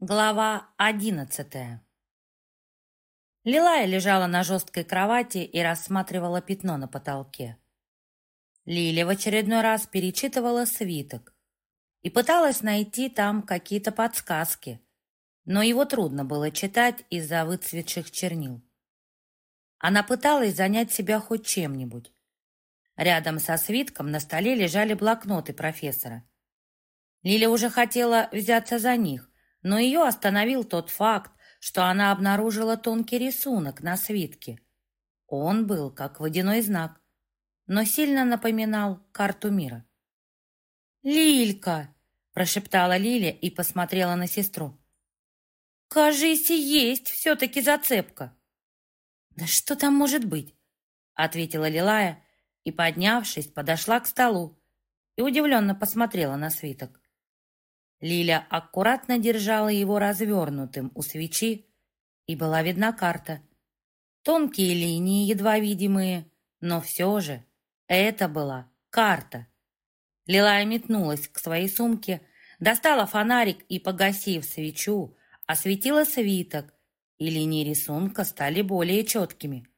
Глава одиннадцатая Лилая лежала на жесткой кровати и рассматривала пятно на потолке. Лиля в очередной раз перечитывала свиток и пыталась найти там какие-то подсказки, но его трудно было читать из-за выцветших чернил. Она пыталась занять себя хоть чем-нибудь. Рядом со свитком на столе лежали блокноты профессора. Лиля уже хотела взяться за них, но ее остановил тот факт, что она обнаружила тонкий рисунок на свитке. Он был как водяной знак, но сильно напоминал карту мира. «Лилька!» – прошептала Лиля и посмотрела на сестру. «Кажись, есть все-таки зацепка!» «Да что там может быть?» – ответила Лилая и, поднявшись, подошла к столу и удивленно посмотрела на свиток. Лиля аккуратно держала его развернутым у свечи, и была видна карта. Тонкие линии, едва видимые, но все же это была карта. Лилая метнулась к своей сумке, достала фонарик и, погасив свечу, осветила свиток, и линии рисунка стали более четкими.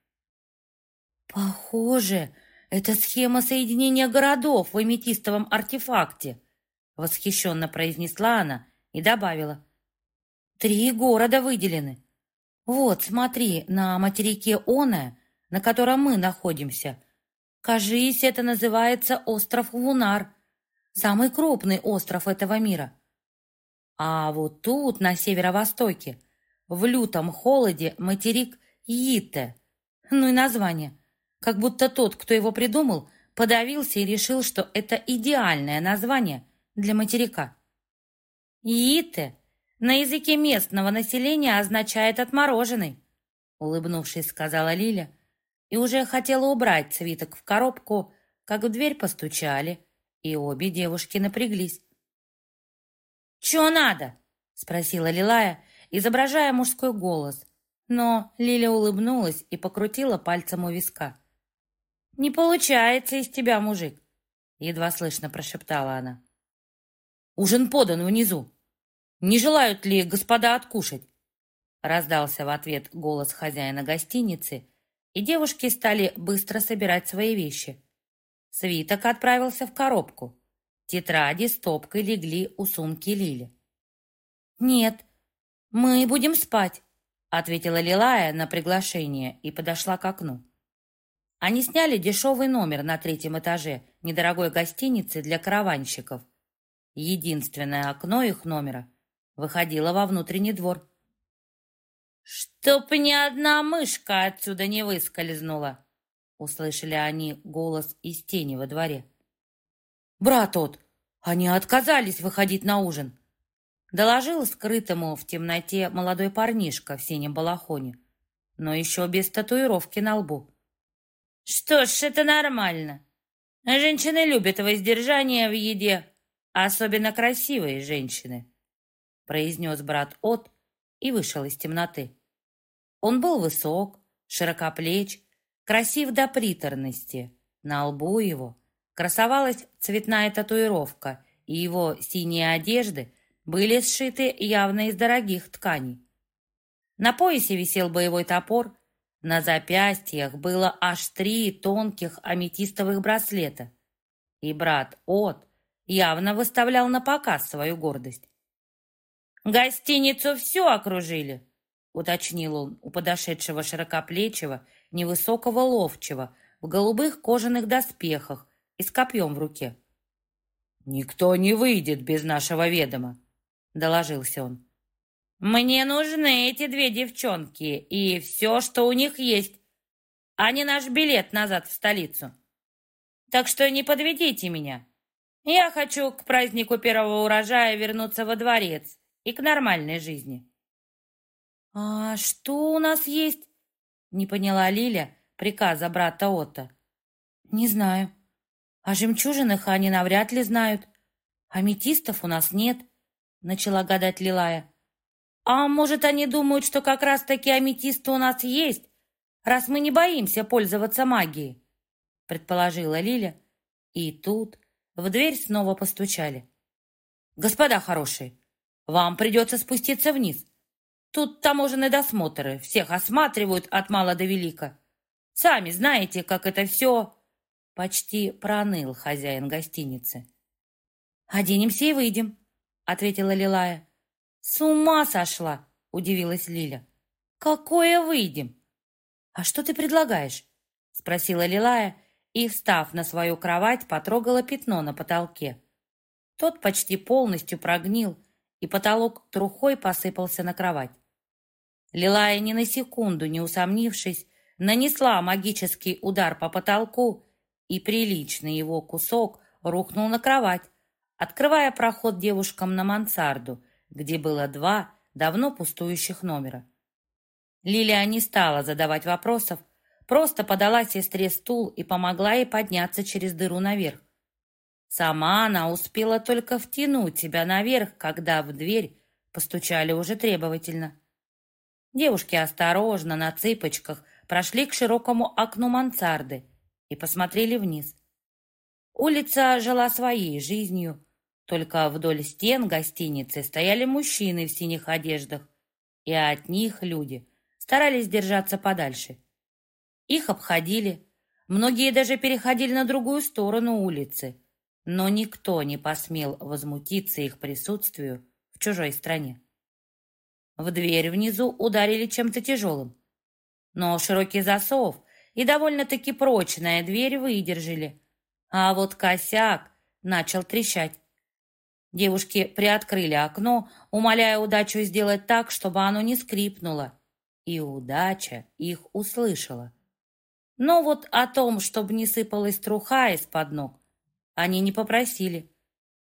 «Похоже, это схема соединения городов в аметистовом артефакте», Восхищенно произнесла она и добавила. Три города выделены. Вот, смотри, на материке Оная, на котором мы находимся. Кажись, это называется остров Лунар, самый крупный остров этого мира. А вот тут, на северо-востоке, в лютом холоде материк Йите. Ну и название. Как будто тот, кто его придумал, подавился и решил, что это идеальное название для материка. «Иите» на языке местного населения означает «отмороженный», улыбнувшись, сказала Лиля, и уже хотела убрать свиток в коробку, как в дверь постучали, и обе девушки напряглись. «Чё надо?» — спросила Лилая, изображая мужской голос, но Лиля улыбнулась и покрутила пальцем у виска. «Не получается из тебя, мужик!» — едва слышно прошептала она. Ужин подан внизу. Не желают ли господа откушать?» Раздался в ответ голос хозяина гостиницы, и девушки стали быстро собирать свои вещи. Свиток отправился в коробку. Тетради стопкой легли у сумки Лили. «Нет, мы будем спать», — ответила Лилая на приглашение и подошла к окну. Они сняли дешевый номер на третьем этаже недорогой гостиницы для караванщиков — Единственное окно их номера выходило во внутренний двор. «Чтоб ни одна мышка отсюда не выскользнула!» Услышали они голос из тени во дворе. «Брат тот, они отказались выходить на ужин!» Доложил скрытому в темноте молодой парнишка в синем балахоне, но еще без татуировки на лбу. «Что ж, это нормально. Женщины любят воздержание в еде, особенно красивые женщины», произнес брат От и вышел из темноты. Он был высок, широкоплеч, красив до приторности. На лбу его красовалась цветная татуировка, и его синие одежды были сшиты явно из дорогих тканей. На поясе висел боевой топор, на запястьях было аж три тонких аметистовых браслета. И брат От явно выставлял на показ свою гордость. «Гостиницу все окружили», — уточнил он у подошедшего широкоплечего, невысокого ловчего, в голубых кожаных доспехах и с копьем в руке. «Никто не выйдет без нашего ведома», — доложился он. «Мне нужны эти две девчонки и все, что у них есть, а не наш билет назад в столицу. Так что не подведите меня. Я хочу к празднику первого урожая вернуться во дворец и к нормальной жизни. «А что у нас есть?» — не поняла Лиля приказа брата Отто. «Не знаю. О жемчужинах они навряд ли знают. Аметистов у нас нет», — начала гадать Лилая. «А может, они думают, что как раз-таки аметисты у нас есть, раз мы не боимся пользоваться магией?» — предположила Лиля. И тут в дверь снова постучали. «Господа хорошие, вам придется спуститься вниз. Тут таможенные досмотры, всех осматривают от мала до велика. Сами знаете, как это все...» Почти проныл хозяин гостиницы. «Оденемся и выйдем», — ответила Лилая. «С ума сошла!» — удивилась Лиля. «Какое выйдем?» «А что ты предлагаешь?» — спросила Лилая и, встав на свою кровать, потрогала пятно на потолке. Тот почти полностью прогнил, и потолок трухой посыпался на кровать. Лилая, ни на секунду не усомнившись, нанесла магический удар по потолку, и приличный его кусок рухнул на кровать, открывая проход девушкам на мансарду, где было два давно пустующих номера. Лилия не стала задавать вопросов, просто подала сестре стул и помогла ей подняться через дыру наверх. Сама она успела только втянуть себя наверх, когда в дверь постучали уже требовательно. Девушки осторожно, на цыпочках, прошли к широкому окну мансарды и посмотрели вниз. Улица жила своей жизнью, только вдоль стен гостиницы стояли мужчины в синих одеждах, и от них люди старались держаться подальше. Их обходили, многие даже переходили на другую сторону улицы, но никто не посмел возмутиться их присутствию в чужой стране. В дверь внизу ударили чем-то тяжелым. Но широкий засов и довольно-таки прочная дверь выдержали. А вот косяк начал трещать. Девушки приоткрыли окно, умоляя удачу сделать так, чтобы оно не скрипнуло. И удача их услышала. Но вот о том, чтобы не сыпалась труха из-под ног, они не попросили.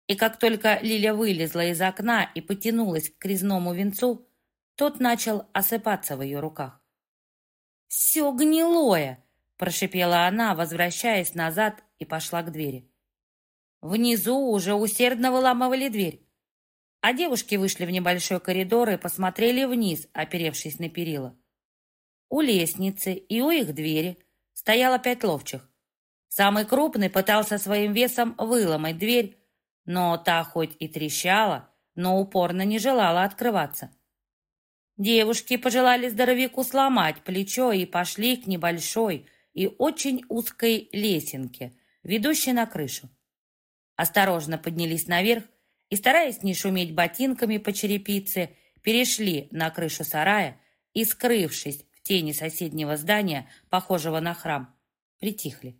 И как только Лиля вылезла из окна и потянулась к резному венцу, тот начал осыпаться в ее руках. «Все гнилое!» – прошипела она, возвращаясь назад и пошла к двери. Внизу уже усердно выламывали дверь, а девушки вышли в небольшой коридор и посмотрели вниз, оперевшись на перила. У лестницы и у их двери стояло пять ловчих. Самый крупный пытался своим весом выломать дверь, но та хоть и трещала, но упорно не желала открываться. Девушки пожелали здоровяку сломать плечо и пошли к небольшой и очень узкой лесенке, ведущей на крышу. Осторожно поднялись наверх и, стараясь не шуметь ботинками по черепице, перешли на крышу сарая и, скрывшись тени соседнего здания, похожего на храм, притихли.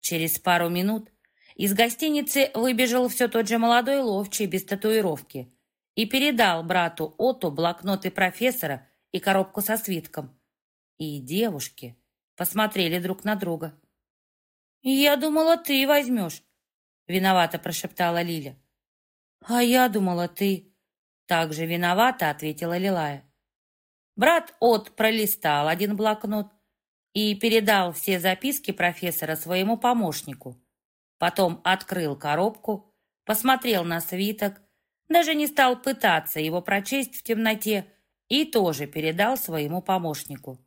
Через пару минут из гостиницы выбежал все тот же молодой ловчий без татуировки – и передал брату Оту блокноты профессора и коробку со свитком. И девушки посмотрели друг на друга. «Я думала, ты возьмешь», — виновато прошептала Лиля. «А я думала, ты...» — также виновато ответила Лилая. Брат От пролистал один блокнот и передал все записки профессора своему помощнику. Потом открыл коробку, посмотрел на свиток даже не стал пытаться его прочесть в темноте и тоже передал своему помощнику.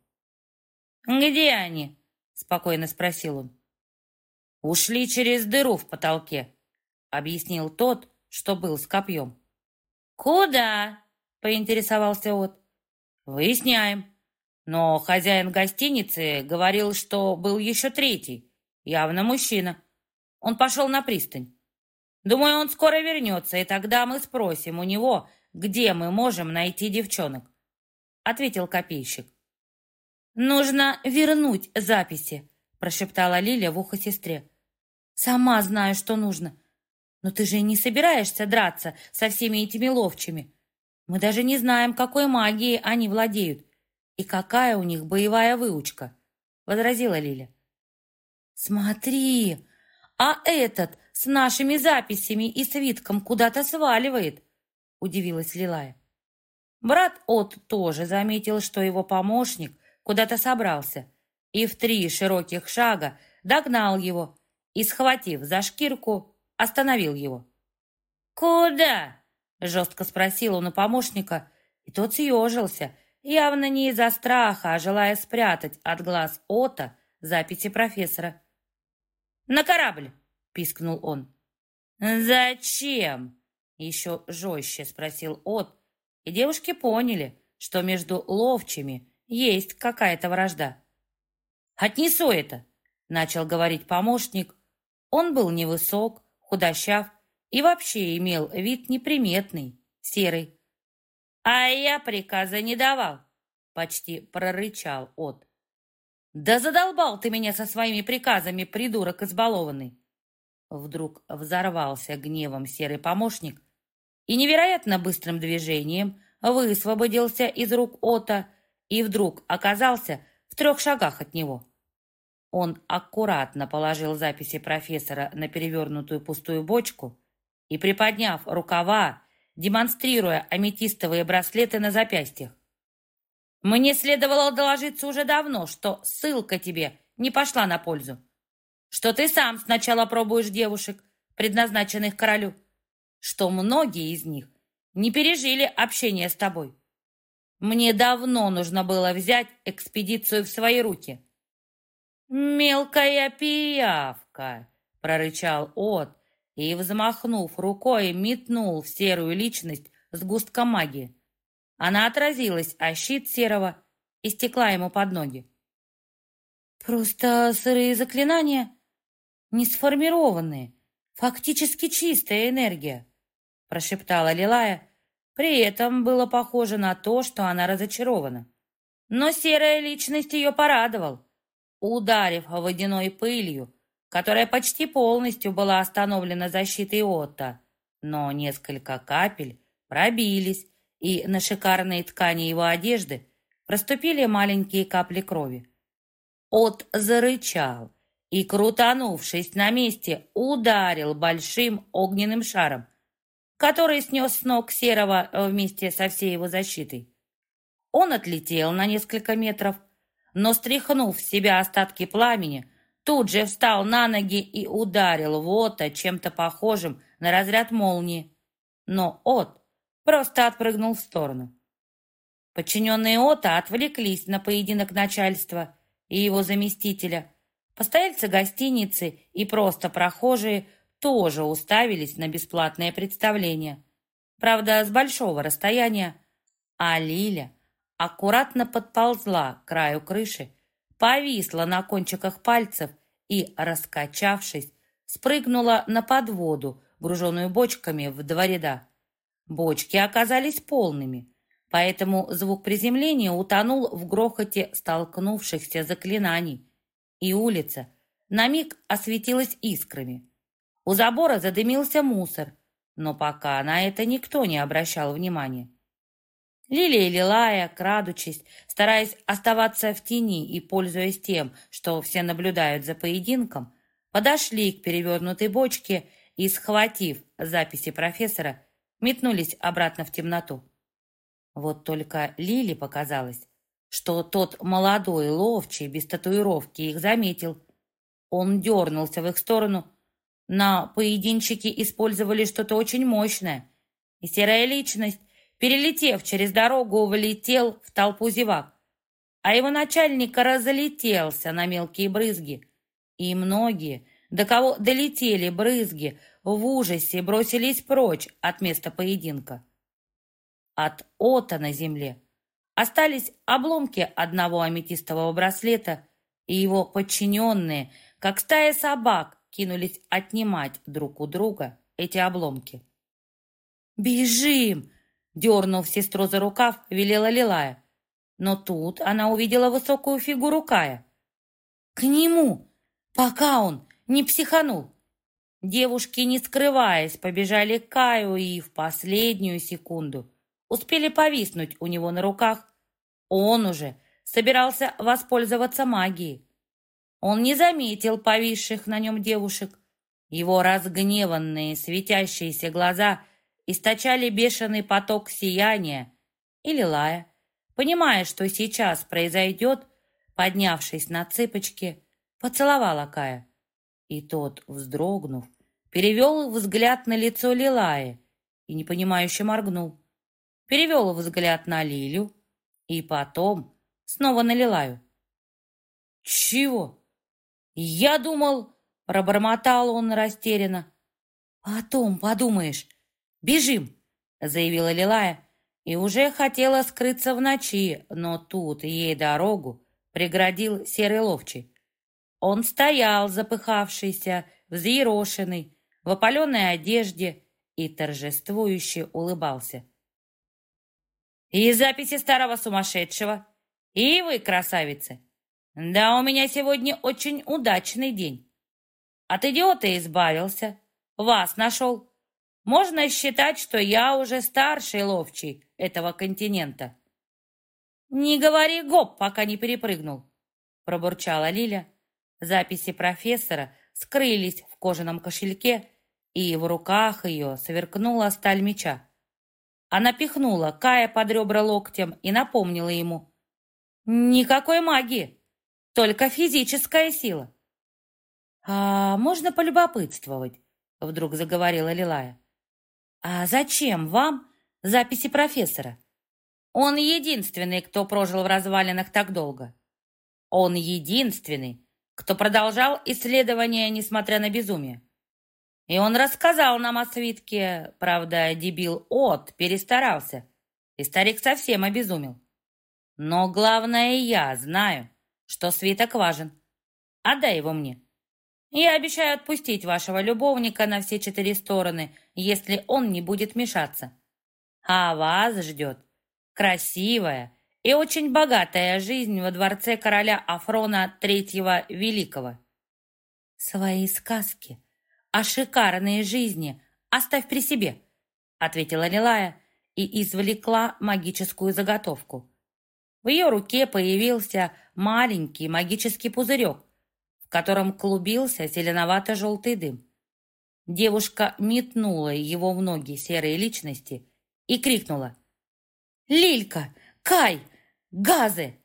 «Где они?» — спокойно спросил он. «Ушли через дыру в потолке», — объяснил тот, что был с копьем. «Куда?» — поинтересовался От. «Выясняем. Но хозяин гостиницы говорил, что был еще третий, явно мужчина. Он пошел на пристань. Думаю, он скоро вернется, и тогда мы спросим у него, где мы можем найти девчонок», — ответил копейщик. «Нужно вернуть записи», — прошептала Лиля в ухо сестре. «Сама знаю, что нужно. Но ты же не собираешься драться со всеми этими ловчими. Мы даже не знаем, какой магией они владеют и какая у них боевая выучка», — возразила Лиля. «Смотри, а этот с нашими записями и свитком куда-то сваливает», — удивилась Лилая. Брат От тоже заметил, что его помощник куда-то собрался, и в три широких шага догнал его и, схватив за шкирку, остановил его. «Куда?» — жестко спросил он у помощника, и тот съежился, явно не из-за страха, а желая спрятать от глаз Ота записи профессора. «На корабль!» — пискнул он. «Зачем?» Еще жестче спросил От, и девушки поняли, что между ловчими есть какая-то вражда. «Отнесу это!» — начал говорить помощник. Он был невысок, худощав и вообще имел вид неприметный, серый. «А я приказа не давал!» — почти прорычал От. «Да задолбал ты меня со своими приказами, придурок избалованный!» Вдруг взорвался гневом серый помощник и невероятно быстрым движением высвободился из рук Ота и вдруг оказался в трех шагах от него. Он аккуратно положил записи профессора на перевернутую пустую бочку и, приподняв рукава, демонстрируя аметистовые браслеты на запястьях. «Мне следовало доложиться уже давно, что ссылка тебе не пошла на пользу, что ты сам сначала пробуешь девушек, предназначенных королю, что многие из них не пережили общение с тобой. Мне давно нужно было взять экспедицию в свои руки». «Мелкая пиявка!» — прорычал От и, взмахнув рукой, метнул в серую личность сгустка магии. Она отразилась о щит серого и стекла ему под ноги. «Просто сырые заклинания, не сформированные, фактически чистая энергия», прошептала Лилая. При этом было похоже на то, что она разочарована. Но серая личность ее порадовал ударив водяной пылью, которая почти полностью была остановлена защитой Отто, но несколько капель пробились, и на шикарные ткани его одежды проступили маленькие капли крови. От зарычал и, крутанувшись на месте, ударил большим огненным шаром, который снес с ног Серого вместе со всей его защитой. Он отлетел на несколько метров, но, стряхнув с себя остатки пламени, тут же встал на ноги и ударил Вота чем-то похожим на разряд молнии. Но От просто отпрыгнул в сторону. Подчиненные Ота отвлеклись на поединок начальства и его заместителя. Постояльцы гостиницы и просто прохожие тоже уставились на бесплатное представление. Правда, с большого расстояния. А Лиля аккуратно подползла к краю крыши, повисла на кончиках пальцев и, раскачавшись, спрыгнула на подводу, груженную бочками в два ряда. Бочки оказались полными, поэтому звук приземления утонул в грохоте столкнувшихся заклинаний, и улица на миг осветилась искрами. У забора задымился мусор, но пока на это никто не обращал внимания. Лилия и Лилая, крадучись, стараясь оставаться в тени и пользуясь тем, что все наблюдают за поединком, подошли к перевернутой бочке и, схватив записи профессора, метнулись обратно в темноту. Вот только Лиле показалось, что тот молодой ловчий без татуировки их заметил. Он дернулся в их сторону. На поединчике использовали что-то очень мощное, и серая личность перелетев через дорогу, влетел в толпу зевак, а его начальник разлетелся на мелкие брызги. И многие, до кого долетели брызги, в ужасе бросились прочь от места поединка. От ота на земле остались обломки одного аметистового браслета, и его подчиненные, как стая собак, кинулись отнимать друг у друга эти обломки. «Бежим!» Дернув сестру за рукав, велела Лилая. Но тут она увидела высокую фигуру Кая. «К нему! Пока он не психанул!» Девушки, не скрываясь, побежали к Каю и в последнюю секунду успели повиснуть у него на руках. Он уже собирался воспользоваться магией. Он не заметил повисших на нем девушек. Его разгневанные светящиеся глаза источали бешеный поток сияния или лая, понимая, что сейчас произойдет, поднявшись на цыпочки, поцеловала Кая. И тот, вздрогнув, перевел взгляд на лицо Лилаи и непонимающе моргнул. Перевел взгляд на Лилю и потом снова на Лилаю. «Чего? Я думал...» — пробормотал он растерянно. «О том подумаешь. «Бежим!» — заявила Лилая, и уже хотела скрыться в ночи, но тут ей дорогу преградил серый ловчий. Он стоял, запыхавшийся, взъерошенный, в опаленной одежде и торжествующе улыбался. «И записи старого сумасшедшего, и вы, красавицы! Да, у меня сегодня очень удачный день. От идиота избавился, вас нашел. Можно считать, что я уже старший ловчий этого континента». «Не говори гоп, пока не перепрыгнул», — пробурчала Лиля. Записи профессора скрылись в кожаном кошельке, и в руках ее сверкнула сталь меча. Она пихнула Кая под ребра локтем и напомнила ему. «Никакой магии, только физическая сила». «А можно полюбопытствовать?» — вдруг заговорила Лилая. «А зачем вам записи профессора? Он единственный, кто прожил в развалинах так долго. Он единственный, кто продолжал исследования, несмотря на безумие. И он рассказал нам о свитке, правда, дебил От перестарался, и старик совсем обезумел. Но главное, я знаю, что свиток важен. Отдай его мне. Я обещаю отпустить вашего любовника на все четыре стороны, если он не будет мешаться. А вас ждет красивая и очень богатая жизнь во дворце короля Афрона Третьего Великого. Свои сказки о шикарной жизни оставь при себе, ответила Лилая и извлекла магическую заготовку. В ее руке появился маленький магический пузырек, котором клубился зеленовато-желтый дым. Девушка метнула его в ноги серой личности и крикнула «Лилька! Кай! Газы!»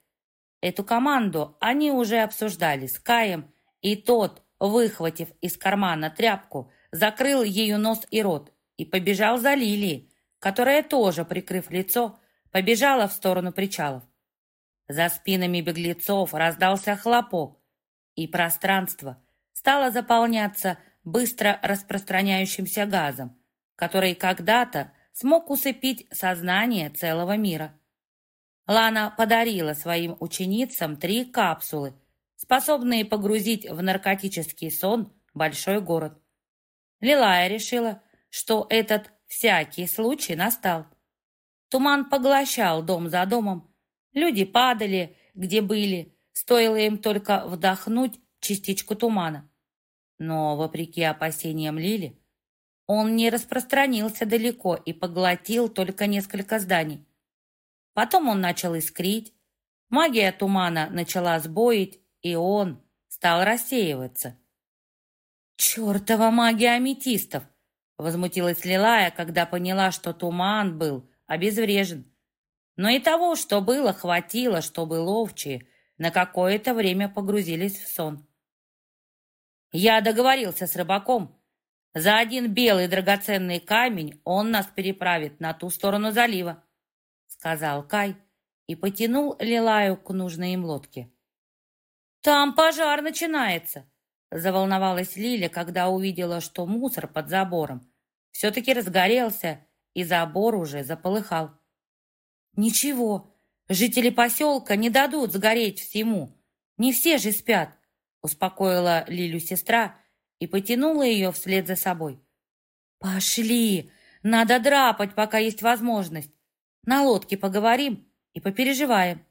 Эту команду они уже обсуждали с Каем, и тот, выхватив из кармана тряпку, закрыл ее нос и рот и побежал за Лилией, которая тоже, прикрыв лицо, побежала в сторону причалов. За спинами беглецов раздался хлопок, и пространство стало заполняться быстро распространяющимся газом, который когда-то смог усыпить сознание целого мира. Лана подарила своим ученицам три капсулы, способные погрузить в наркотический сон большой город. Лилая решила, что этот всякий случай настал. Туман поглощал дом за домом, люди падали, где были, Стоило им только вдохнуть частичку тумана. Но, вопреки опасениям Лили, он не распространился далеко и поглотил только несколько зданий. Потом он начал искрить, магия тумана начала сбоить, и он стал рассеиваться. «Чертова магия аметистов!» Возмутилась Лилая, когда поняла, что туман был обезврежен. Но и того, что было, хватило, чтобы ловчие на какое-то время погрузились в сон. Я договорился с рыбаком. За один белый драгоценный камень он нас переправит на ту сторону залива, сказал Кай и потянул Лилаю к нужной им лодке. «Там пожар начинается!» Заволновалась Лиля, когда увидела, что мусор под забором все-таки разгорелся, и забор уже заполыхал. «Ничего, Жители поселка не дадут сгореть всему. Не все же спят, успокоила Лилю сестра и потянула ее вслед за собой. Пошли, надо драпать, пока есть возможность. На лодке поговорим и попереживаем.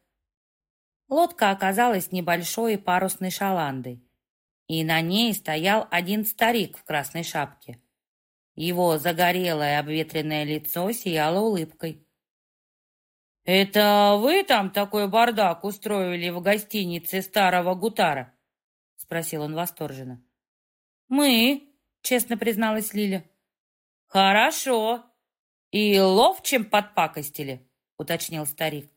Лодка оказалась небольшой парусной шаландой, и на ней стоял один старик в красной шапке. Его загорелое обветренное лицо сияло улыбкой. «Это вы там такой бардак устроили в гостинице старого Гутара?» — спросил он восторженно. «Мы», — честно призналась Лиля. «Хорошо. И ловчим подпакостили», — уточнил старик.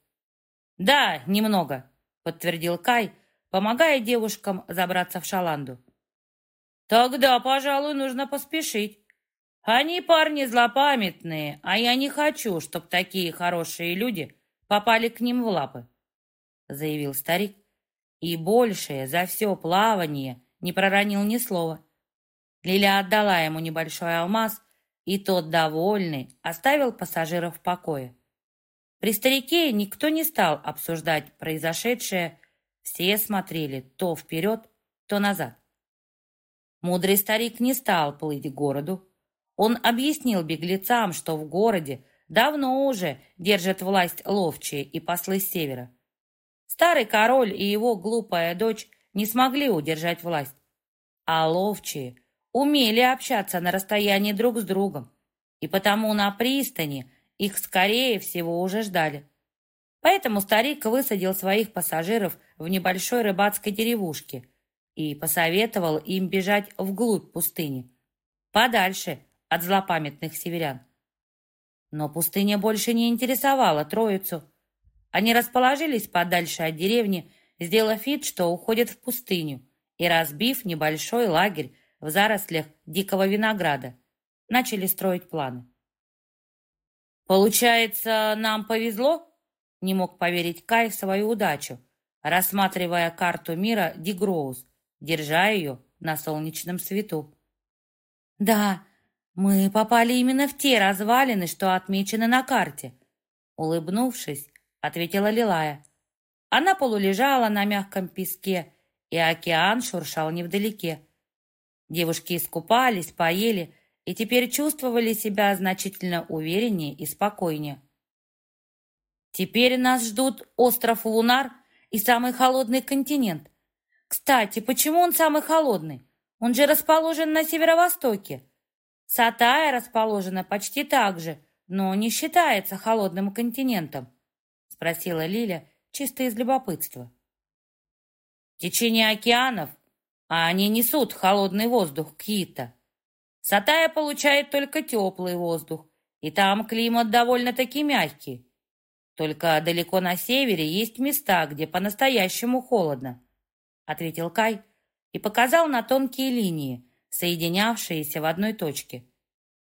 «Да, немного», — подтвердил Кай, помогая девушкам забраться в шаланду. «Тогда, пожалуй, нужно поспешить. Они парни злопамятные, а я не хочу, чтобы такие хорошие люди попали к ним в лапы», — заявил старик. И больше за все плавание не проронил ни слова. Лиля отдала ему небольшой алмаз, и тот, довольный, оставил пассажиров в покое. При старике никто не стал обсуждать произошедшее, все смотрели то вперед, то назад. Мудрый старик не стал плыть к городу. Он объяснил беглецам, что в городе давно уже держат власть ловчие и послы севера. Старый король и его глупая дочь не смогли удержать власть, а ловчие умели общаться на расстоянии друг с другом, и потому на пристани их, скорее всего, уже ждали. Поэтому старик высадил своих пассажиров в небольшой рыбацкой деревушке и посоветовал им бежать вглубь пустыни, подальше от злопамятных северян. Но пустыня больше не интересовала троицу. Они расположились подальше от деревни, сделав вид, что уходят в пустыню, и, разбив небольшой лагерь в зарослях дикого винограда, начали строить планы. «Получается, нам повезло?» — не мог поверить Кай в свою удачу, рассматривая карту мира Дигроуз, держа ее на солнечном свету. «Да, мы попали именно в те развалины, что отмечены на карте», улыбнувшись, ответила Лилая. Она полулежала на мягком песке, и океан шуршал невдалеке. Девушки искупались, поели и теперь чувствовали себя значительно увереннее и спокойнее. Теперь нас ждут остров Лунар и самый холодный континент. Кстати, почему он самый холодный? Он же расположен на северо-востоке. Сатая расположена почти так же, но не считается холодным континентом, спросила Лиля чисто из любопытства. Течение океанов, а они несут холодный воздух Кита. Сатая получает только теплый воздух, и там климат довольно-таки мягкий. Только далеко на севере есть места, где по-настоящему холодно, ответил Кай и показал на тонкие линии, соединявшиеся в одной точке.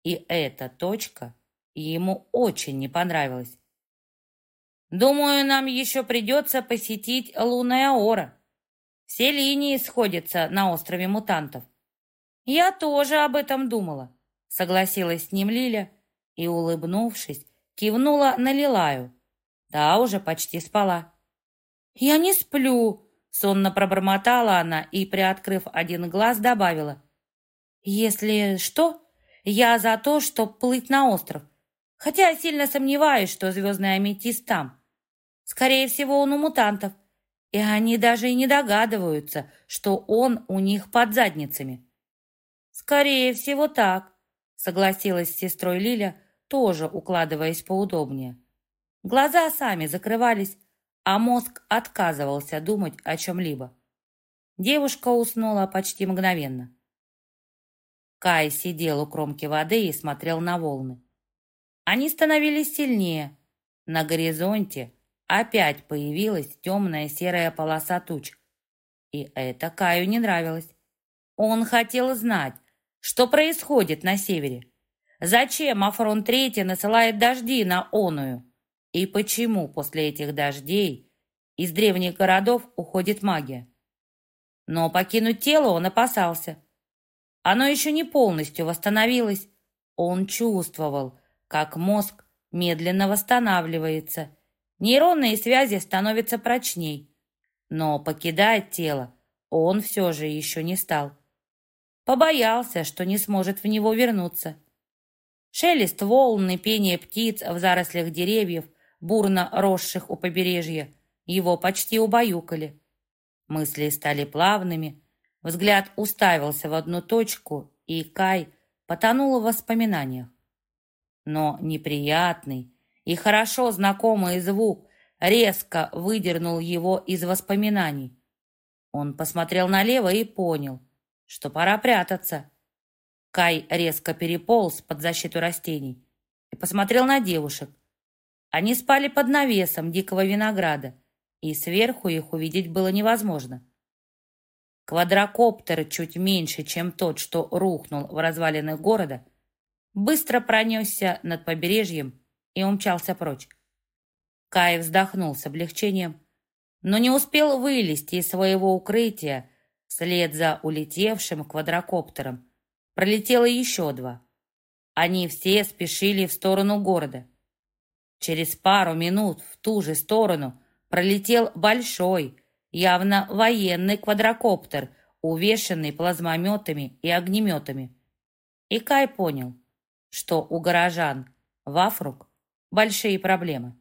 И эта точка ему очень не понравилась. Думаю, нам еще придется посетить Лунная Ора. Все линии сходятся на острове мутантов. «Я тоже об этом думала», — согласилась с ним Лиля и, улыбнувшись, кивнула на Лилаю. Та уже почти спала. «Я не сплю», — сонно пробормотала она и, приоткрыв один глаз, добавила. «Если что, я за то, чтоб плыть на остров, хотя сильно сомневаюсь, что звездный аметист там. Скорее всего, он у мутантов, и они даже и не догадываются, что он у них под задницами». «Скорее всего, так», — согласилась с сестрой Лиля, тоже укладываясь поудобнее. Глаза сами закрывались, а мозг отказывался думать о чем-либо. Девушка уснула почти мгновенно. Кай сидел у кромки воды и смотрел на волны. Они становились сильнее. На горизонте опять появилась темная серая полоса туч. И это Каю не нравилось. Он хотел знать, что происходит на севере? Зачем Афрон Третий насылает дожди на Оную? И почему после этих дождей из древних городов уходит магия? Но покинуть тело он опасался. Оно еще не полностью восстановилось. Он чувствовал, как мозг медленно восстанавливается. Нейронные связи становятся прочней. Но покидать тело он все же еще не стал. Побоялся, что не сможет в него вернуться. Шелест волн и пение птиц в зарослях деревьев, бурно росших у побережья, его почти убаюкали. Мысли стали плавными, взгляд уставился в одну точку, и Кай потонул в воспоминаниях. Но неприятный и хорошо знакомый звук резко выдернул его из воспоминаний. Он посмотрел налево и понял, что пора прятаться. Кай резко переполз под защиту растений и посмотрел на девушек. Они спали под навесом дикого винограда, и сверху их увидеть было невозможно. Квадрокоптер, чуть меньше, чем тот, что рухнул в развалинах города, быстро пронесся над побережьем и умчался прочь. Кай вздохнул с облегчением, но не успел вылезти из своего укрытия, Вслед за улетевшим квадрокоптером пролетело еще два. они все спешили в сторону города. Через пару минут в ту же сторону пролетел большой, явно военный квадрокоптер, увешанный плазмометами и огнеметами. И Кай понял, что у горожан в Афрук большие проблемы.